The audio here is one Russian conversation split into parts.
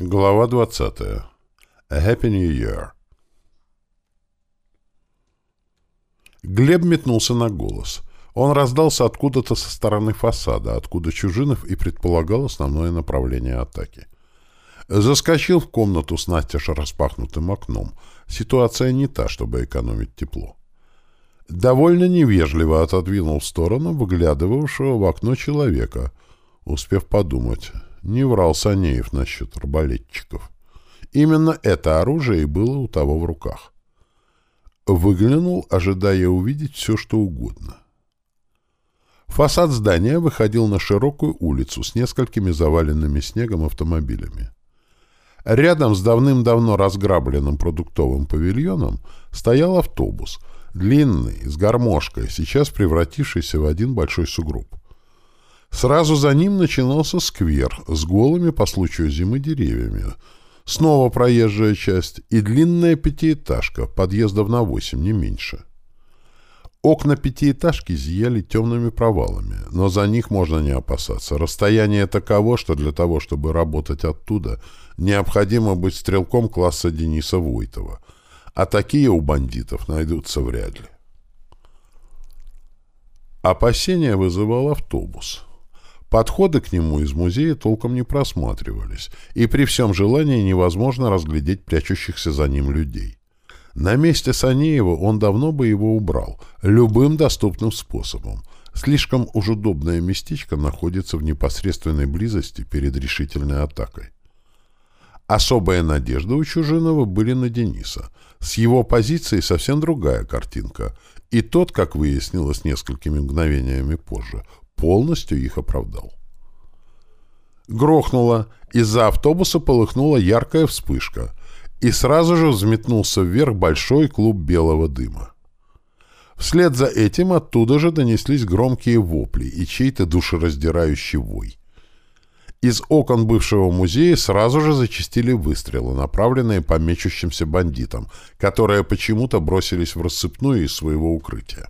Глава 20. A Happy New Year. Глеб метнулся на голос. Он раздался откуда-то со стороны фасада, откуда Чужинов и предполагал основное направление атаки. Заскочил в комнату с настежь распахнутым окном. Ситуация не та, чтобы экономить тепло. Довольно невежливо отодвинул в сторону выглядывавшего в окно человека, успев подумать — не врал Санеев насчет арбалетчиков. Именно это оружие и было у того в руках. Выглянул, ожидая увидеть все, что угодно. Фасад здания выходил на широкую улицу с несколькими заваленными снегом автомобилями. Рядом с давным-давно разграбленным продуктовым павильоном стоял автобус, длинный, с гармошкой, сейчас превратившийся в один большой сугроб. Сразу за ним начинался сквер с голыми по случаю зимы деревьями. Снова проезжая часть и длинная пятиэтажка, подъездов на восемь, не меньше. Окна пятиэтажки зияли темными провалами, но за них можно не опасаться. Расстояние таково, что для того, чтобы работать оттуда, необходимо быть стрелком класса Дениса Войтова. А такие у бандитов найдутся вряд ли. Опасения вызывал автобус. Подходы к нему из музея толком не просматривались, и при всем желании невозможно разглядеть прячущихся за ним людей. На месте Санеева он давно бы его убрал, любым доступным способом. Слишком уж удобное местечко находится в непосредственной близости перед решительной атакой. Особая надежда у Чужинова были на Дениса. С его позиции совсем другая картинка. И тот, как выяснилось несколькими мгновениями позже, полностью их оправдал. Грохнуло, из-за автобуса полыхнула яркая вспышка, и сразу же взметнулся вверх большой клуб белого дыма. Вслед за этим оттуда же донеслись громкие вопли и чей-то душераздирающий вой. Из окон бывшего музея сразу же зачистили выстрелы, направленные по мечущимся бандитам, которые почему-то бросились в рассыпную из своего укрытия.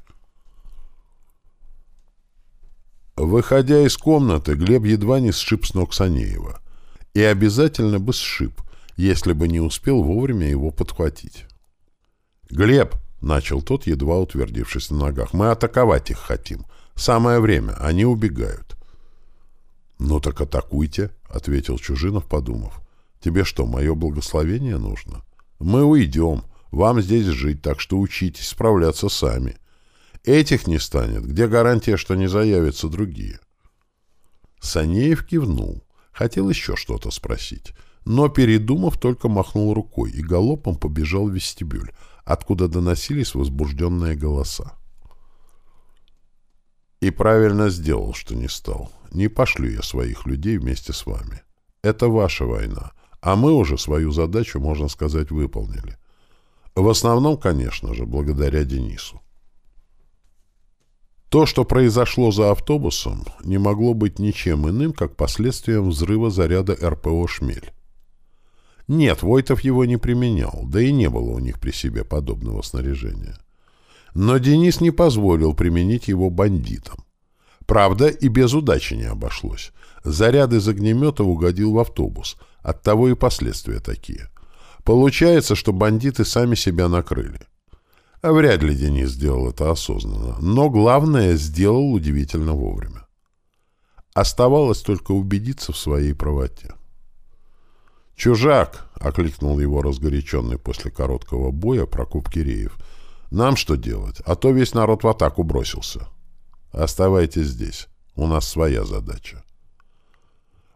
Выходя из комнаты, Глеб едва не сшиб с ног Санеева. И обязательно бы сшиб, если бы не успел вовремя его подхватить. «Глеб!» — начал тот, едва утвердившись на ногах. «Мы атаковать их хотим. Самое время. Они убегают». «Ну так атакуйте», — ответил Чужинов, подумав. «Тебе что, мое благословение нужно? Мы уйдем. Вам здесь жить, так что учитесь справляться сами. Этих не станет. Где гарантия, что не заявятся другие? Санеев кивнул. Хотел еще что-то спросить. Но, передумав, только махнул рукой и галопом побежал в вестибюль, откуда доносились возбужденные голоса. И правильно сделал, что не стал. Не пошлю я своих людей вместе с вами. Это ваша война, а мы уже свою задачу, можно сказать, выполнили. В основном, конечно же, благодаря Денису. То, что произошло за автобусом, не могло быть ничем иным, как последствием взрыва заряда РПО «Шмель». Нет, Войтов его не применял, да и не было у них при себе подобного снаряжения. Но Денис не позволил применить его бандитам. Правда, и без удачи не обошлось. Заряд из огнемета угодил в автобус, оттого и последствия такие. Получается, что бандиты сами себя накрыли. Вряд ли Денис сделал это осознанно, но главное сделал удивительно вовремя. Оставалось только убедиться в своей правоте. «Чужак!» — окликнул его разгоряченный после короткого боя Прокоп Киреев. «Нам что делать? А то весь народ в атаку бросился. Оставайтесь здесь. У нас своя задача».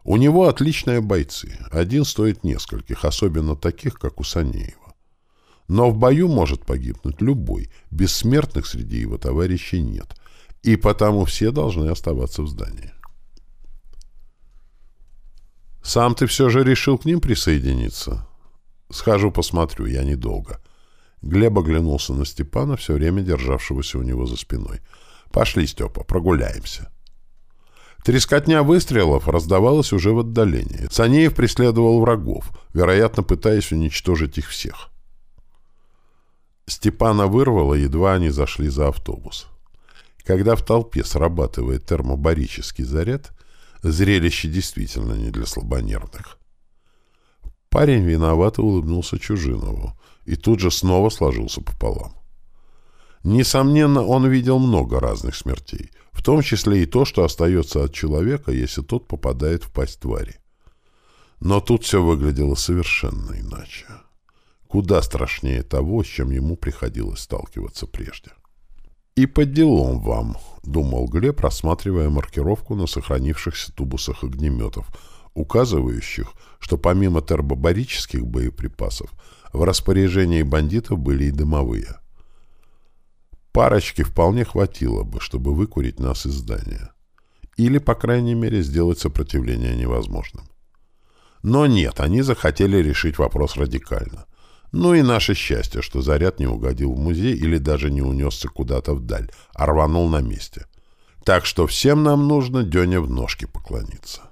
У него отличные бойцы. Один стоит нескольких, особенно таких, как у Санеева. Но в бою может погибнуть любой, бессмертных среди его товарищей нет, и потому все должны оставаться в здании. «Сам ты все же решил к ним присоединиться?» «Схожу посмотрю, я недолго». Глеб оглянулся на Степана, все время державшегося у него за спиной. «Пошли, Степа, прогуляемся». Трескотня выстрелов раздавалась уже в отдалении. Санеев преследовал врагов, вероятно, пытаясь уничтожить их всех. Степана вырвало, едва они зашли за автобус. Когда в толпе срабатывает термобарический заряд, зрелище действительно не для слабонервных. Парень виновато улыбнулся Чужинову и тут же снова сложился пополам. Несомненно, он видел много разных смертей, в том числе и то, что остается от человека, если тот попадает в пасть твари. Но тут все выглядело совершенно иначе. Куда страшнее того, с чем ему приходилось сталкиваться прежде. «И по делам вам», — думал Глеб, рассматривая маркировку на сохранившихся тубусах огнеметов, указывающих, что помимо тербобарических боеприпасов в распоряжении бандитов были и дымовые. Парочки вполне хватило бы, чтобы выкурить нас из здания. Или, по крайней мере, сделать сопротивление невозможным. Но нет, они захотели решить вопрос радикально. Ну и наше счастье, что заряд не угодил в музей или даже не унесся куда-то вдаль, а рванул на месте. Так что всем нам нужно Дене в ножки поклониться.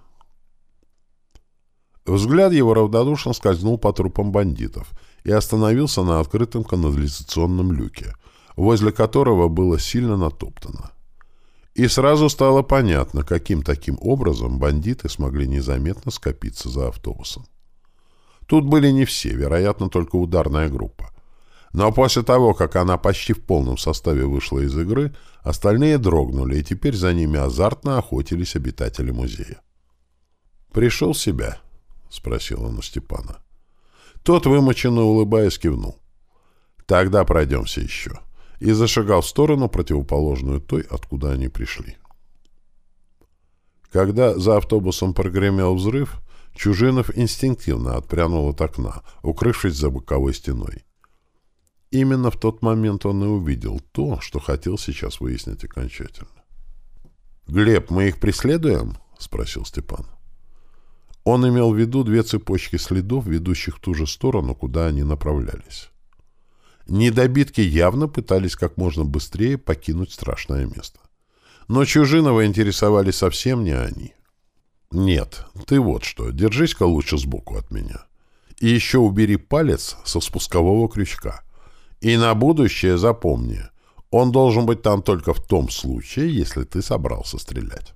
Взгляд его равнодушно скользнул по трупам бандитов и остановился на открытом канализационном люке, возле которого было сильно натоптано. И сразу стало понятно, каким таким образом бандиты смогли незаметно скопиться за автобусом. Тут были не все, вероятно, только ударная группа. Но после того, как она почти в полном составе вышла из игры, остальные дрогнули, и теперь за ними азартно охотились обитатели музея. «Пришел себя?» — спросил он у Степана. Тот, вымоченно улыбаясь, кивнул. «Тогда пройдемся еще» и зашагал в сторону, противоположную той, откуда они пришли. Когда за автобусом прогремел взрыв, Чужинов инстинктивно отпрянул от окна, укрывшись за боковой стеной. Именно в тот момент он и увидел то, что хотел сейчас выяснить окончательно. «Глеб, мы их преследуем?» — спросил Степан. Он имел в виду две цепочки следов, ведущих в ту же сторону, куда они направлялись. Недобитки явно пытались как можно быстрее покинуть страшное место. Но Чужинова интересовали совсем не они. «Нет, ты вот что, держись-ка лучше сбоку от меня. И еще убери палец со спускового крючка. И на будущее запомни, он должен быть там только в том случае, если ты собрался стрелять».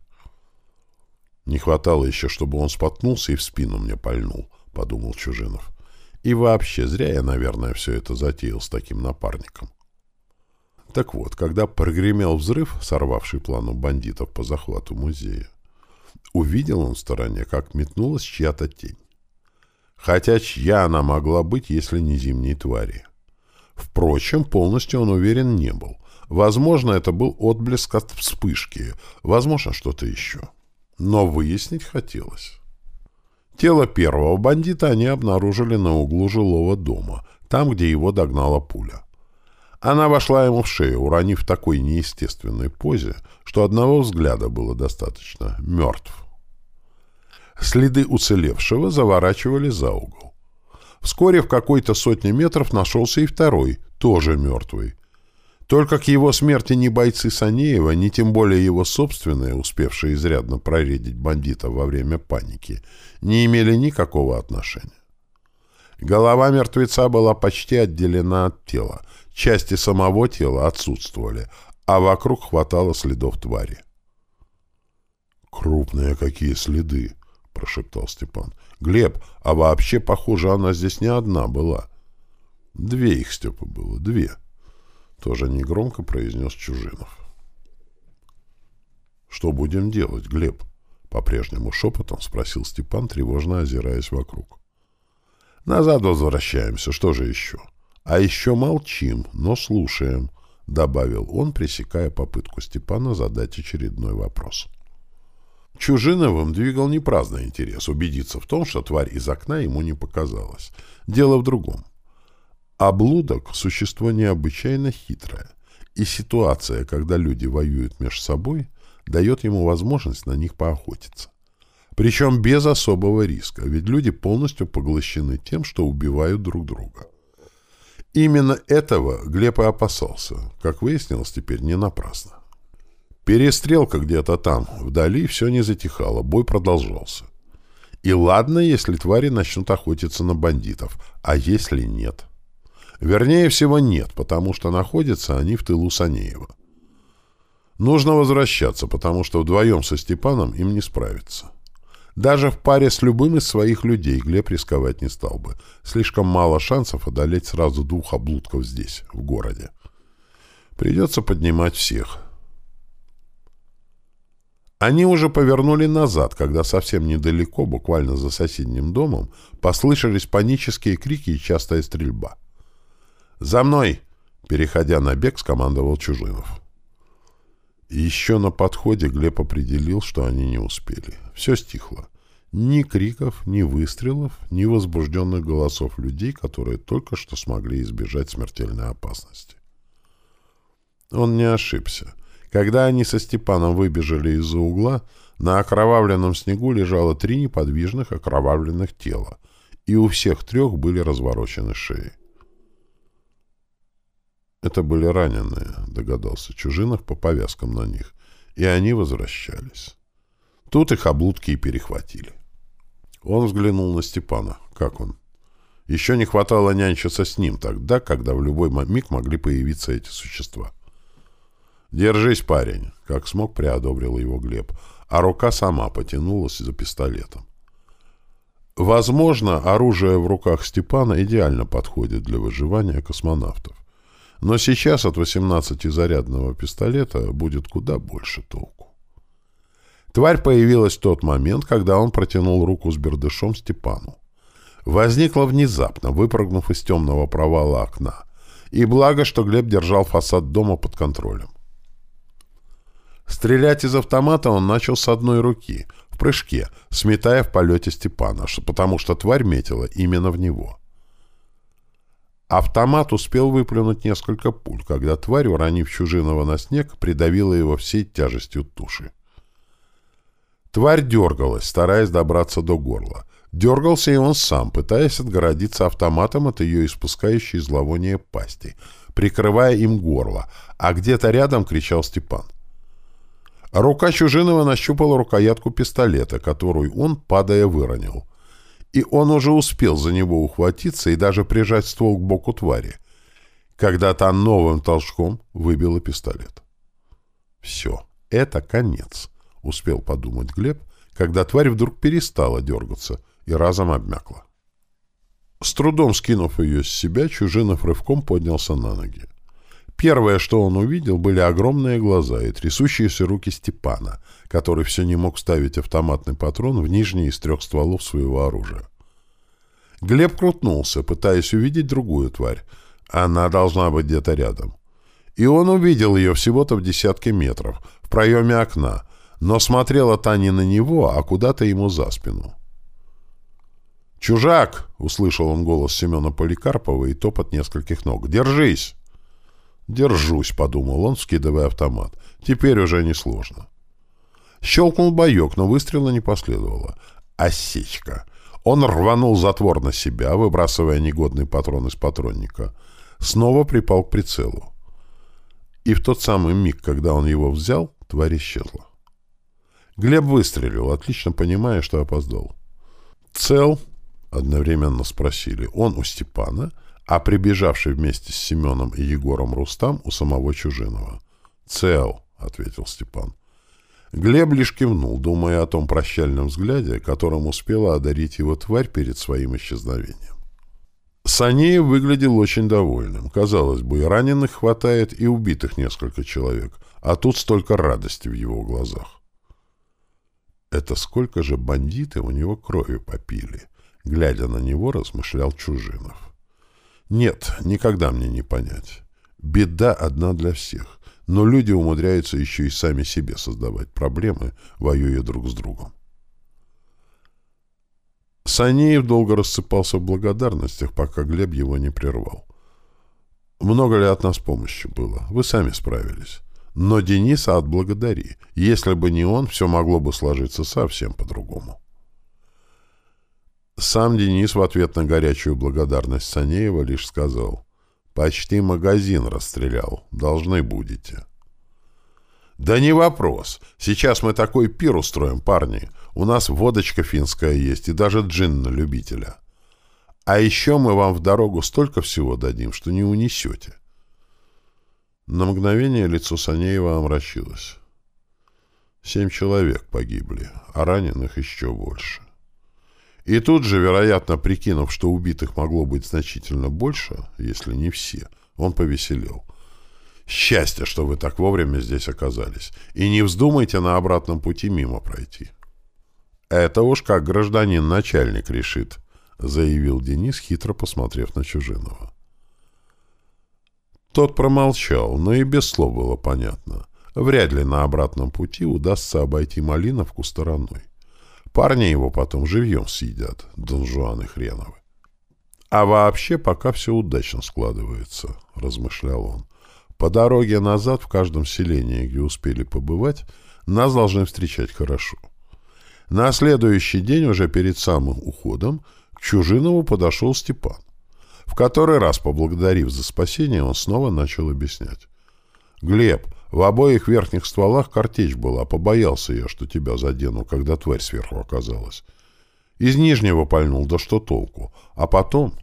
Не хватало еще, чтобы он споткнулся и в спину мне пальнул, — подумал Чужинов. И вообще, зря я, наверное, все это затеял с таким напарником. Так вот, когда прогремел взрыв, сорвавший плану бандитов по захвату музея, увидел он в стороне, как метнулась чья-то тень. Хотя чья она могла быть, если не зимней твари? Впрочем, полностью он уверен не был. Возможно, это был отблеск от вспышки, возможно, что-то еще. Но выяснить хотелось. Тело первого бандита они обнаружили на углу жилого дома, там, где его догнала пуля. Она вошла ему в шею, уронив в такой неестественной позе, что одного взгляда было достаточно. Мертв. Следы уцелевшего заворачивали за угол. Вскоре в какой-то сотне метров нашелся и второй, тоже мертвый. Только к его смерти ни бойцы Санеева, ни тем более его собственные, успевшие изрядно проредить бандита во время паники, не имели никакого отношения. Голова мертвеца была почти отделена от тела, части самого тела отсутствовали, а вокруг хватало следов твари. «Крупные какие следы!» — прошептал Степан. «Глеб, а вообще, похоже, она здесь не одна была. Две их, Степа, было, две». Тоже негромко произнес Чужинов. «Что будем делать, Глеб?» По-прежнему шепотом спросил Степан, тревожно озираясь вокруг. «Назад возвращаемся. Что же еще?» «А еще молчим, но слушаем», — добавил он, пресекая попытку Степана задать очередной вопрос. Чужиновым двигал не праздный интерес убедиться в том, что тварь из окна ему не показалась. Дело в другом. Облудок — существо необычайно хитрое, и ситуация, когда люди воюют между собой, дает ему возможность на них поохотиться. Причем без особого риска, ведь люди полностью поглощены тем, что убивают друг друга. Именно этого Глеб и опасался, как выяснилось теперь не напрасно. Перестрелка где-то там, вдали, все не затихало, бой продолжался. И ладно, если твари начнут охотиться на бандитов, а если нет – Вернее всего, нет, потому что находятся они в тылу Санеева. Нужно возвращаться, потому что вдвоем со Степаном им не справиться. Даже в паре с любым из своих людей Глеб рисковать не стал бы. Слишком мало шансов одолеть сразу двух облудков здесь, в городе. Придется поднимать всех. Они уже повернули назад, когда совсем недалеко, буквально за соседним домом, послышались панические крики и частая стрельба. «За мной!» — переходя на бег, скомандовал Чужинов. Еще на подходе Глеб определил, что они не успели. Все стихло. Ни криков, ни выстрелов, ни возбужденных голосов людей, которые только что смогли избежать смертельной опасности. Он не ошибся. Когда они со Степаном выбежали из-за угла, на окровавленном снегу лежало три неподвижных окровавленных тела, и у всех трех были разворочены шеи. Это были раненые, догадался Чужинов по повязкам на них, и они возвращались. Тут их облудки и перехватили. Он взглянул на Степана. Как он? Еще не хватало нянчиться с ним тогда, когда в любой миг могли появиться эти существа. «Держись, парень!» — как смог, приодобрил его Глеб, а рука сама потянулась за пистолетом. Возможно, оружие в руках Степана идеально подходит для выживания космонавтов. Но сейчас от 18-зарядного пистолета будет куда больше толку. Тварь появилась в тот момент, когда он протянул руку с бердышом Степану. Возникла внезапно, выпрыгнув из темного провала окна. И благо, что Глеб держал фасад дома под контролем. Стрелять из автомата он начал с одной руки, в прыжке, сметая в полете Степана, потому что тварь метила именно в него. Автомат успел выплюнуть несколько пуль, когда тварь, уронив чужиного на снег, придавила его всей тяжестью туши. Тварь дергалась, стараясь добраться до горла. Дергался и он сам, пытаясь отгородиться автоматом от ее испускающей зловоние пасти, прикрывая им горло, а где-то рядом кричал Степан. Рука Чужинова нащупала рукоятку пистолета, которую он, падая, выронил и он уже успел за него ухватиться и даже прижать ствол к боку твари, когда та новым толчком выбила пистолет. «Все, это конец», — успел подумать Глеб, когда тварь вдруг перестала дергаться и разом обмякла. С трудом скинув ее с себя, Чужинов рывком поднялся на ноги. Первое, что он увидел, были огромные глаза и трясущиеся руки Степана, который все не мог ставить автоматный патрон в нижний из трех стволов своего оружия. Глеб крутнулся, пытаясь увидеть другую тварь. Она должна быть где-то рядом. И он увидел ее всего-то в десятке метров, в проеме окна, но смотрела та не на него, а куда-то ему за спину. «Чужак!» — услышал он голос Семена Поликарпова и топот нескольких ног. «Держись!» «Держусь», — подумал он, скидывая автомат. «Теперь уже несложно». Щелкнул боек, но выстрела не последовало. Осечка. Он рванул затвор на себя, выбрасывая негодный патрон из патронника. Снова припал к прицелу. И в тот самый миг, когда он его взял, тварь исчезла. Глеб выстрелил, отлично понимая, что опоздал. «Цел?» — одновременно спросили. «Он у Степана?» — а прибежавший вместе с Семеном и Егором Рустам у самого Чужинова. «Цел», — ответил Степан. Глеб лишь кивнул, думая о том прощальном взгляде, которым успела одарить его тварь перед своим исчезновением. Санеев выглядел очень довольным. Казалось бы, и раненых хватает, и убитых несколько человек, а тут столько радости в его глазах. Это сколько же бандиты у него крови попили? Глядя на него, размышлял Чужинов. Нет, никогда мне не понять. Беда одна для всех. Но люди умудряются еще и сами себе создавать проблемы, воюя друг с другом. Санеев долго рассыпался в благодарностях, пока Глеб его не прервал. «Много ли от нас помощи было? Вы сами справились. Но Дениса отблагодари. Если бы не он, все могло бы сложиться совсем по-другому». Сам Денис в ответ на горячую благодарность Санеева лишь сказал «Почти магазин расстрелял. Должны будете». «Да не вопрос. Сейчас мы такой пир устроим, парни. У нас водочка финская есть и даже джин на любителя. А еще мы вам в дорогу столько всего дадим, что не унесете». На мгновение лицо Санеева омрачилось. Семь человек погибли, а раненых еще больше. И тут же, вероятно, прикинув, что убитых могло быть значительно больше, если не все, он повеселел. Счастье, что вы так вовремя здесь оказались. И не вздумайте на обратном пути мимо пройти. Это уж как гражданин-начальник решит, заявил Денис, хитро посмотрев на Чужинова. Тот промолчал, но и без слов было понятно. Вряд ли на обратном пути удастся обойти Малиновку стороной. Парни его потом живьем съедят, донжуаны хреновы. А вообще пока все удачно складывается, размышлял он. По дороге назад в каждом селении, где успели побывать, нас должны встречать хорошо. На следующий день, уже перед самым уходом, к Чужинову подошел Степан. В который раз, поблагодарив за спасение, он снова начал объяснять. «Глеб, в обоих верхних стволах картечь была, побоялся я, что тебя задену, когда тварь сверху оказалась. Из нижнего пальнул, да что толку? А потом...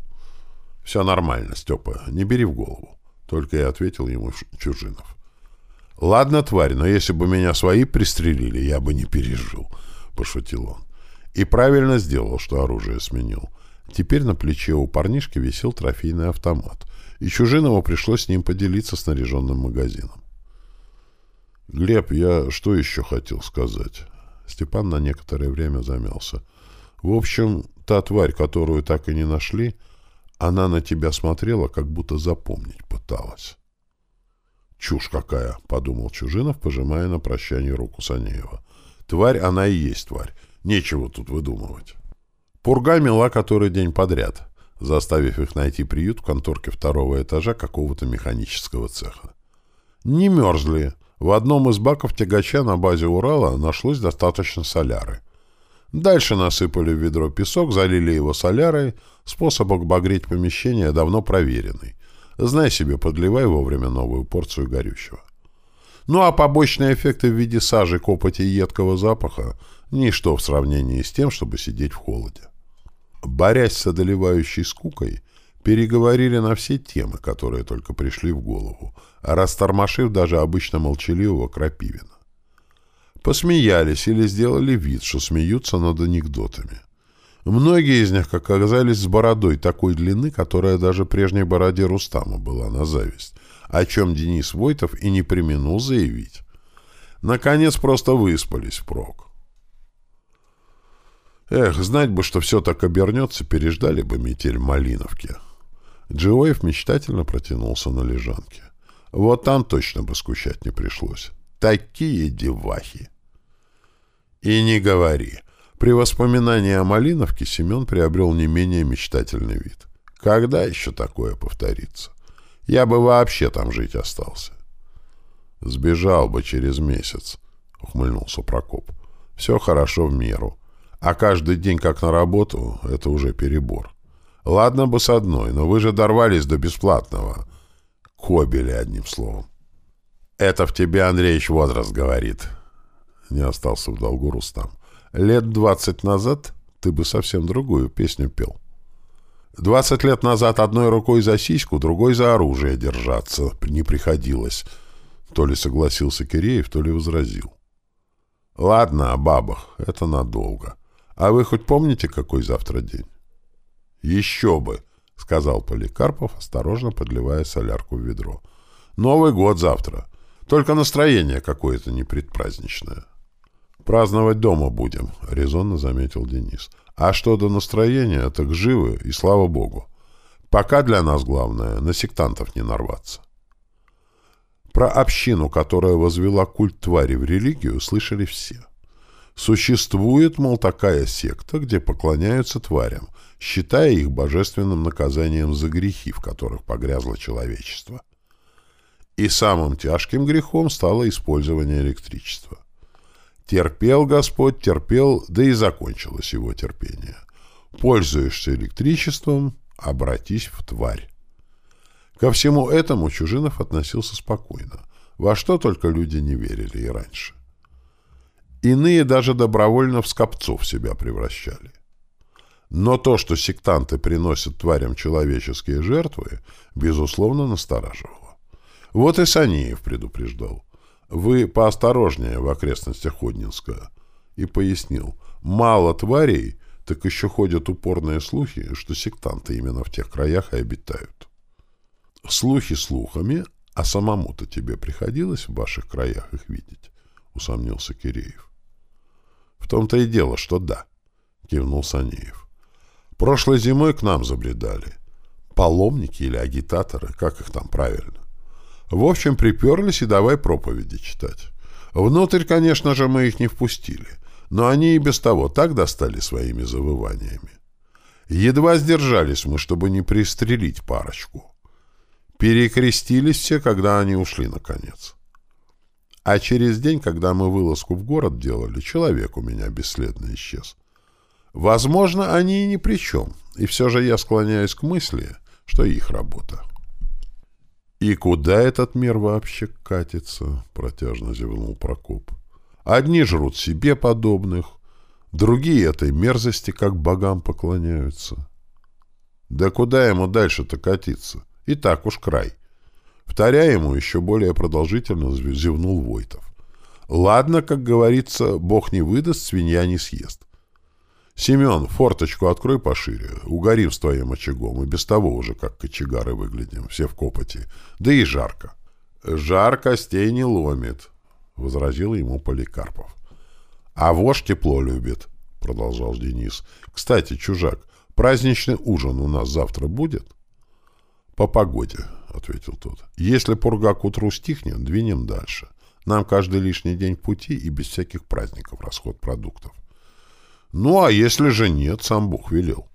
Все нормально, Степа, не бери в голову. Только и ответил ему Чужинов. Ладно, тварь, но если бы меня свои пристрелили, я бы не пережил, пошутил он. И правильно сделал, что оружие сменил. Теперь на плече у парнишки висел трофейный автомат, и Чужинову пришлось с ним поделиться снаряженным магазином. «Глеб, я что еще хотел сказать?» Степан на некоторое время замялся. «В общем, та тварь, которую так и не нашли, она на тебя смотрела, как будто запомнить пыталась». «Чушь какая!» — подумал Чужинов, пожимая на прощание руку Санеева. «Тварь она и есть тварь. Нечего тут выдумывать». Пурга мела который день подряд, заставив их найти приют в конторке второго этажа какого-то механического цеха. Не мерзли, в одном из баков тягача на базе Урала нашлось достаточно соляры. Дальше насыпали в ведро песок, залили его солярой. Способ обогреть помещение давно проверенный. Знай себе, подливай вовремя новую порцию горючего. Ну а побочные эффекты в виде сажи, копоти и едкого запаха – ничто в сравнении с тем, чтобы сидеть в холоде. Борясь с одолевающей скукой, переговорили на все темы, которые только пришли в голову, растормошив даже обычно молчаливого Крапивина. Посмеялись или сделали вид, что смеются над анекдотами. Многие из них оказались с бородой такой длины, которая даже прежней бороде Рустама была на зависть, о чем Денис Войтов и не применул заявить. Наконец просто выспались впрок. Эх, знать бы, что все так обернется, переждали бы метель Малиновки. Джиоев мечтательно протянулся на лежанке. Вот там точно бы скучать не пришлось. Такие девахи! И не говори. При воспоминании о Малиновке Семен приобрел не менее мечтательный вид. Когда еще такое повторится? Я бы вообще там жить остался. Сбежал бы через месяц, ухмыльнулся Прокоп. Все хорошо в меру. А каждый день как на работу — это уже перебор. Ладно бы с одной, но вы же дорвались до бесплатного. Кобели, одним словом. Это в тебе, Андреевич, возраст говорит. Не остался в долгу Рустам. Лет двадцать назад ты бы совсем другую песню пел. Двадцать лет назад одной рукой за сиську, другой за оружие держаться не приходилось. То ли согласился Киреев, то ли возразил. Ладно, о бабах, это надолго. А вы хоть помните, какой завтра день? Еще бы! — сказал Поликарпов, осторожно подливая солярку в ведро. «Новый год завтра. Только настроение какое-то непредпраздничное». «Праздновать дома будем», — резонно заметил Денис. «А что до настроения, так живы, и слава богу. Пока для нас главное — на сектантов не нарваться». Про общину, которая возвела культ твари в религию, слышали все. Существует, мол, такая секта, где поклоняются тварям, считая их божественным наказанием за грехи, в которых погрязло человечество. И самым тяжким грехом стало использование электричества. Терпел Господь, терпел, да и закончилось его терпение. Пользуешься электричеством, обратись в тварь. Ко всему этому Чужинов относился спокойно, во что только люди не верили и раньше. Иные даже добровольно в скопцов себя превращали. Но то, что сектанты приносят тварям человеческие жертвы, безусловно, настораживало. Вот и Саниев предупреждал. Вы поосторожнее в окрестностях Ходнинска. И пояснил. Мало тварей, так еще ходят упорные слухи, что сектанты именно в тех краях и обитают. Слухи слухами, а самому-то тебе приходилось в ваших краях их видеть? Усомнился Киреев. В том-то и дело, что да, кивнул Санеев. Прошлой зимой к нам забредали. Паломники или агитаторы, как их там правильно. В общем, приперлись и давай проповеди читать. Внутрь, конечно же, мы их не впустили, но они и без того так достали своими завываниями. Едва сдержались мы, чтобы не пристрелить парочку. Перекрестились все, когда они ушли, наконец. А через день, когда мы вылазку в город делали, человек у меня бесследно исчез. Возможно, они и ни при чем, и все же я склоняюсь к мысли, что их работа. «И куда этот мир вообще катится?» — протяжно зевнул Прокоп. «Одни жрут себе подобных, другие этой мерзости как богам поклоняются. Да куда ему дальше-то катиться? И так уж край». Вторя ему еще более продолжительно зевнул Войтов. «Ладно, как говорится, бог не выдаст, свинья не съест. Семен, форточку открой пошире. Угорим с твоим очагом. И без того уже как кочегары выглядим. Все в копоти. Да и жарко. Жар костей не ломит, — возразил ему Поликарпов. А вождь тепло любит, — продолжал Денис. Кстати, чужак, праздничный ужин у нас завтра будет? По погоде, — ответил тот. Если пурга к утру стихнет, двинем дальше. Нам каждый лишний день пути и без всяких праздников расход продуктов. Ну, а если же нет, сам Бог велел.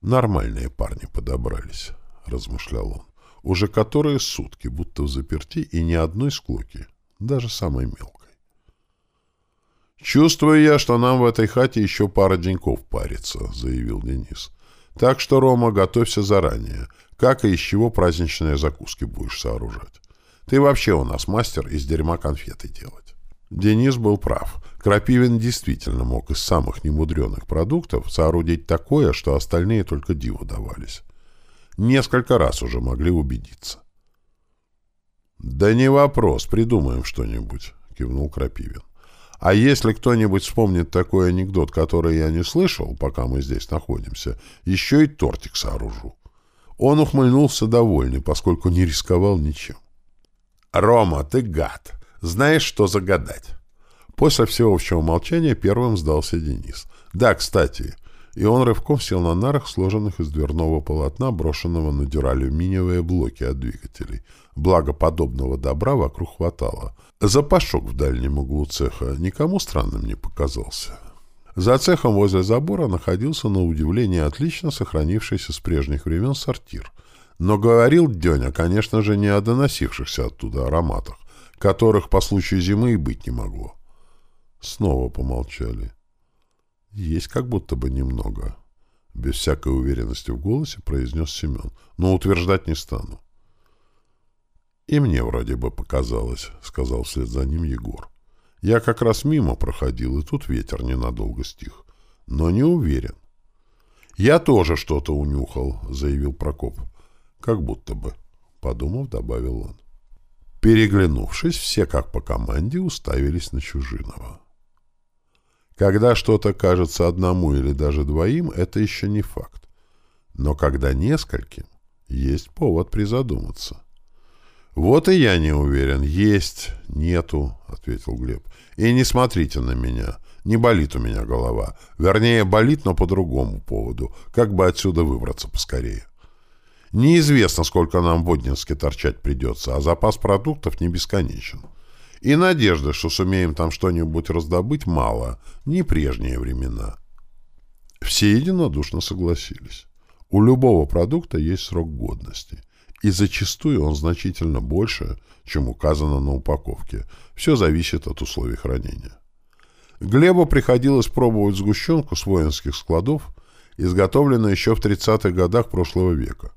Нормальные парни подобрались, размышлял он. Уже которые сутки, будто в заперти, и ни одной склоки, даже самой мелкой. «Чувствую я, что нам в этой хате еще пара деньков парится», — заявил Денис. «Так что, Рома, готовься заранее. Как и из чего праздничные закуски будешь сооружать? Ты вообще у нас мастер из дерьма конфеты делать». Денис был прав. Крапивин действительно мог из самых немудреных продуктов соорудить такое, что остальные только диву давались. Несколько раз уже могли убедиться. «Да не вопрос, придумаем что-нибудь», — кивнул Крапивин. «А если кто-нибудь вспомнит такой анекдот, который я не слышал, пока мы здесь находимся, еще и тортик сооружу». Он ухмыльнулся довольный, поскольку не рисковал ничем. «Рома, ты гад! Знаешь, что загадать?» После всеобщего молчания первым сдался Денис. «Да, кстати...» И он рывком сел на нарах, сложенных из дверного полотна, брошенного на дюралюминиевые блоки от двигателей. Благо подобного добра вокруг хватало. Запашок в дальнем углу цеха никому странным не показался. За цехом возле забора находился на удивление отлично сохранившийся с прежних времен сортир. Но говорил Деня, конечно же, не о доносившихся оттуда ароматах, которых по случаю зимы и быть не могло. Снова помолчали. Есть как будто бы немного. Без всякой уверенности в голосе произнес Семен. Но утверждать не стану. И мне вроде бы показалось, сказал вслед за ним Егор. Я как раз мимо проходил, и тут ветер ненадолго стих. Но не уверен. Я тоже что-то унюхал, заявил Прокоп. Как будто бы, подумав, добавил он. Переглянувшись, все как по команде уставились на Чужинова. Когда что-то кажется одному или даже двоим, это еще не факт. Но когда нескольким, есть повод призадуматься. «Вот и я не уверен. Есть, нету», — ответил Глеб. «И не смотрите на меня. Не болит у меня голова. Вернее, болит, но по другому поводу. Как бы отсюда выбраться поскорее. Неизвестно, сколько нам в Однинске торчать придется, а запас продуктов не бесконечен. И надежды, что сумеем там что-нибудь раздобыть, мало, не прежние времена. Все единодушно согласились. У любого продукта есть срок годности, и зачастую он значительно больше, чем указано на упаковке. Все зависит от условий хранения. Глебу приходилось пробовать сгущенку с воинских складов, изготовленную еще в 30-х годах прошлого века.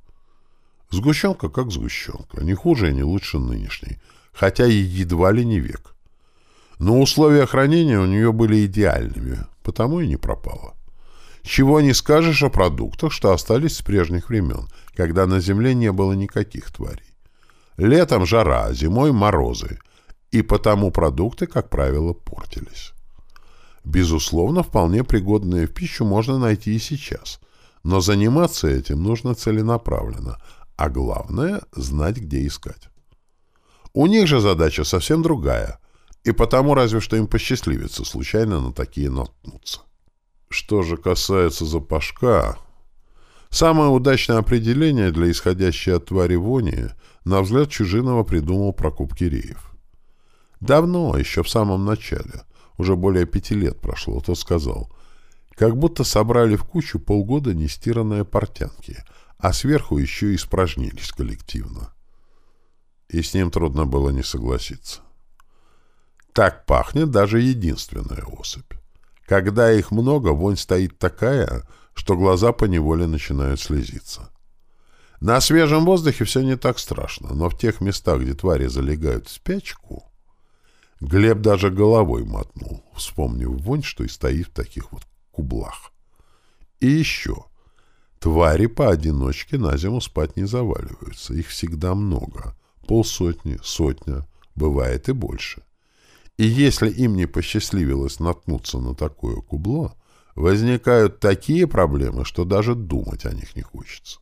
Сгущенка как сгущенка, не хуже и не лучше нынешней – хотя и едва ли не век. Но условия хранения у нее были идеальными, потому и не пропала. Чего не скажешь о продуктах, что остались с прежних времен, когда на Земле не было никаких тварей. Летом жара, зимой морозы, и потому продукты, как правило, портились. Безусловно, вполне пригодные в пищу можно найти и сейчас, но заниматься этим нужно целенаправленно, а главное — знать, где искать. У них же задача совсем другая, и потому разве что им посчастливится случайно на такие наткнуться. Что же касается запашка, самое удачное определение для исходящей от твари вони, на взгляд Чужинова придумал Прокоп Киреев. Давно, еще в самом начале, уже более пяти лет прошло, тот сказал, как будто собрали в кучу полгода нестиранные портянки, а сверху еще и испражнились коллективно. И с ним трудно было не согласиться. Так пахнет даже единственная особь. Когда их много, вонь стоит такая, что глаза поневоле начинают слезиться. На свежем воздухе все не так страшно, но в тех местах, где твари залегают в спячку, Глеб даже головой мотнул, вспомнив вонь, что и стоит в таких вот кублах. И еще. Твари поодиночке на зиму спать не заваливаются. Их всегда много. Полсотни, сотня, бывает и больше. И если им не посчастливилось наткнуться на такое кубло, возникают такие проблемы, что даже думать о них не хочется.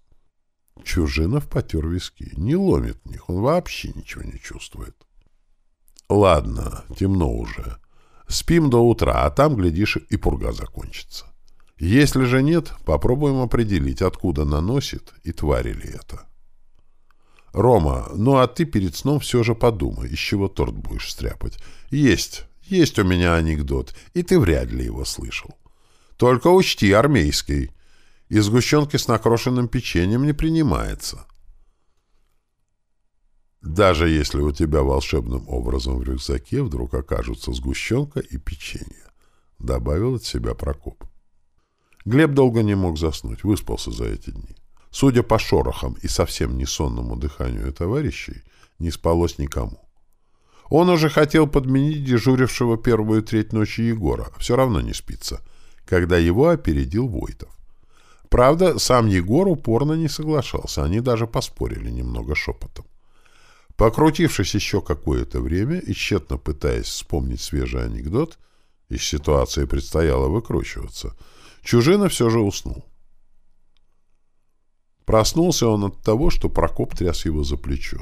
Чужинов потер виски. Не ломит них, он вообще ничего не чувствует. Ладно, темно уже. Спим до утра, а там, глядишь, и пурга закончится. Если же нет, попробуем определить, откуда наносит и твари ли это. Рома, ну а ты перед сном все же подумай, из чего торт будешь стряпать. Есть, есть у меня анекдот, и ты вряд ли его слышал. Только учти, армейский. И сгущенки с накрошенным печеньем не принимается. Даже если у тебя волшебным образом в рюкзаке вдруг окажутся сгущенка и печенье, — добавил от себя Прокоп. Глеб долго не мог заснуть, выспался за эти дни. Судя по шорохам и совсем не сонному дыханию товарищей, не спалось никому. Он уже хотел подменить дежурившего первую треть ночи Егора, все равно не спится, когда его опередил Войтов. Правда, сам Егор упорно не соглашался, они даже поспорили немного шепотом. Покрутившись еще какое-то время и тщетно пытаясь вспомнить свежий анекдот, из ситуации предстояло выкручиваться, Чужина все же уснул. Проснулся он от того, что Прокоп тряс его за плечо.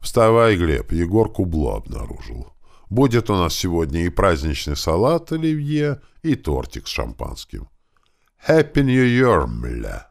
«Вставай, Глеб, Егор кубло обнаружил. Будет у нас сегодня и праздничный салат оливье, и тортик с шампанским. Happy New Year, мля!»